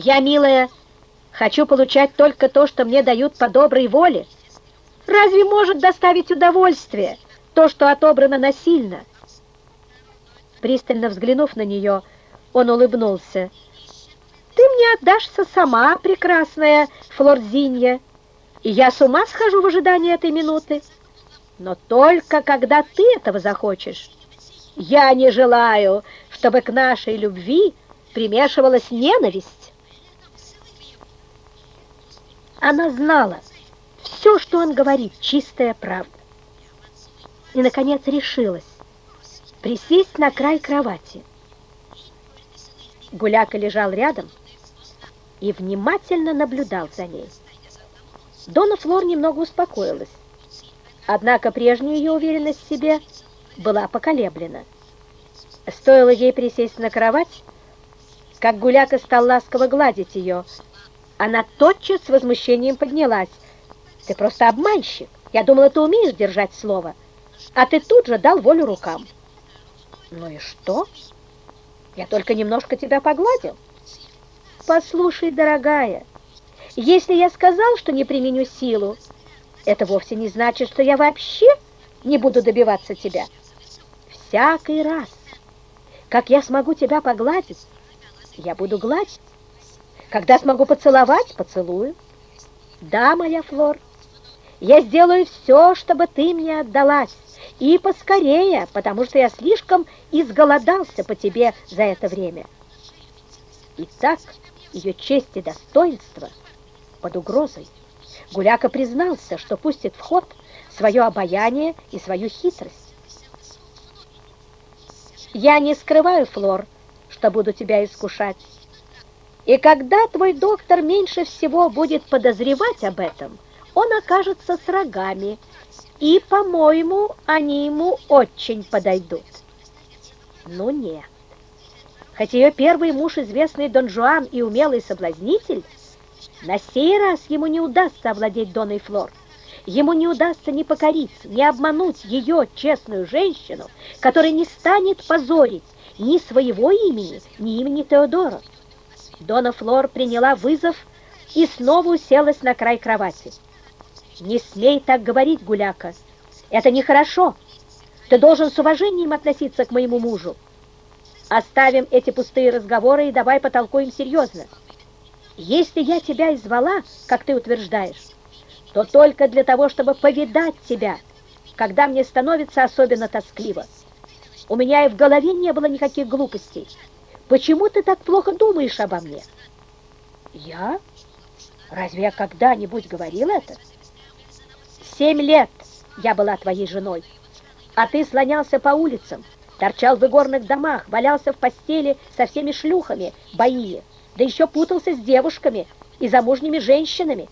Я, милая, хочу получать только то, что мне дают по доброй воле. Разве может доставить удовольствие то, что отобрано насильно? Пристально взглянув на нее, он улыбнулся. Ты мне отдашься сама, прекрасная Флорзинья, и я с ума схожу в ожидании этой минуты. Но только когда ты этого захочешь. Я не желаю, чтобы к нашей любви примешивалась ненависть. Она знала, все, что он говорит, чистая правда. И, наконец, решилась присесть на край кровати. Гуляка лежал рядом и внимательно наблюдал за ней. Дона Флор немного успокоилась, однако прежняя ее уверенность в себе была поколеблена. Стоило ей присесть на кровать, как Гуляка стал ласково гладить ее. Она тотчас с возмущением поднялась. «Ты просто обманщик! Я думала, ты умеешь держать слово, а ты тут же дал волю рукам». «Ну и что? Я только немножко тебя погладил». «Послушай, дорогая, если я сказал, что не применю силу, это вовсе не значит, что я вообще не буду добиваться тебя. Всякий раз, как я смогу тебя погладить, я буду гладить. Когда смогу поцеловать, поцелую. Да, моя Флор, я сделаю все, чтобы ты мне отдалась. И поскорее, потому что я слишком изголодался по тебе за это время. Итак, ее честь и достоинство под угрозой. Гуляка признался, что пустит в ход свое обаяние и свою хитрость. «Я не скрываю, Флор, что буду тебя искушать. И когда твой доктор меньше всего будет подозревать об этом, он окажется с рогами, и, по-моему, они ему очень подойдут». «Ну нет. Хоть ее первый муж, известный Дон Жуан и умелый соблазнитель, на сей раз ему не удастся овладеть Доной Флор. Ему не удастся ни покорить, ни обмануть ее, честную женщину, которая не станет позорить ни своего имени, ни имени Теодора. Дона Флор приняла вызов и снова уселась на край кровати. «Не смей так говорить, Гуляка. Это нехорошо. Ты должен с уважением относиться к моему мужу. Оставим эти пустые разговоры и давай потолкуем серьезно. Если я тебя извала, как ты утверждаешь, то только для того, чтобы повидать тебя, когда мне становится особенно тоскливо. У меня и в голове не было никаких глупостей. Почему ты так плохо думаешь обо мне? Я? Разве я когда-нибудь говорил это? Семь лет я была твоей женой, а ты слонялся по улицам, торчал в игорных домах, валялся в постели со всеми шлюхами, боили да еще путался с девушками и замужними женщинами.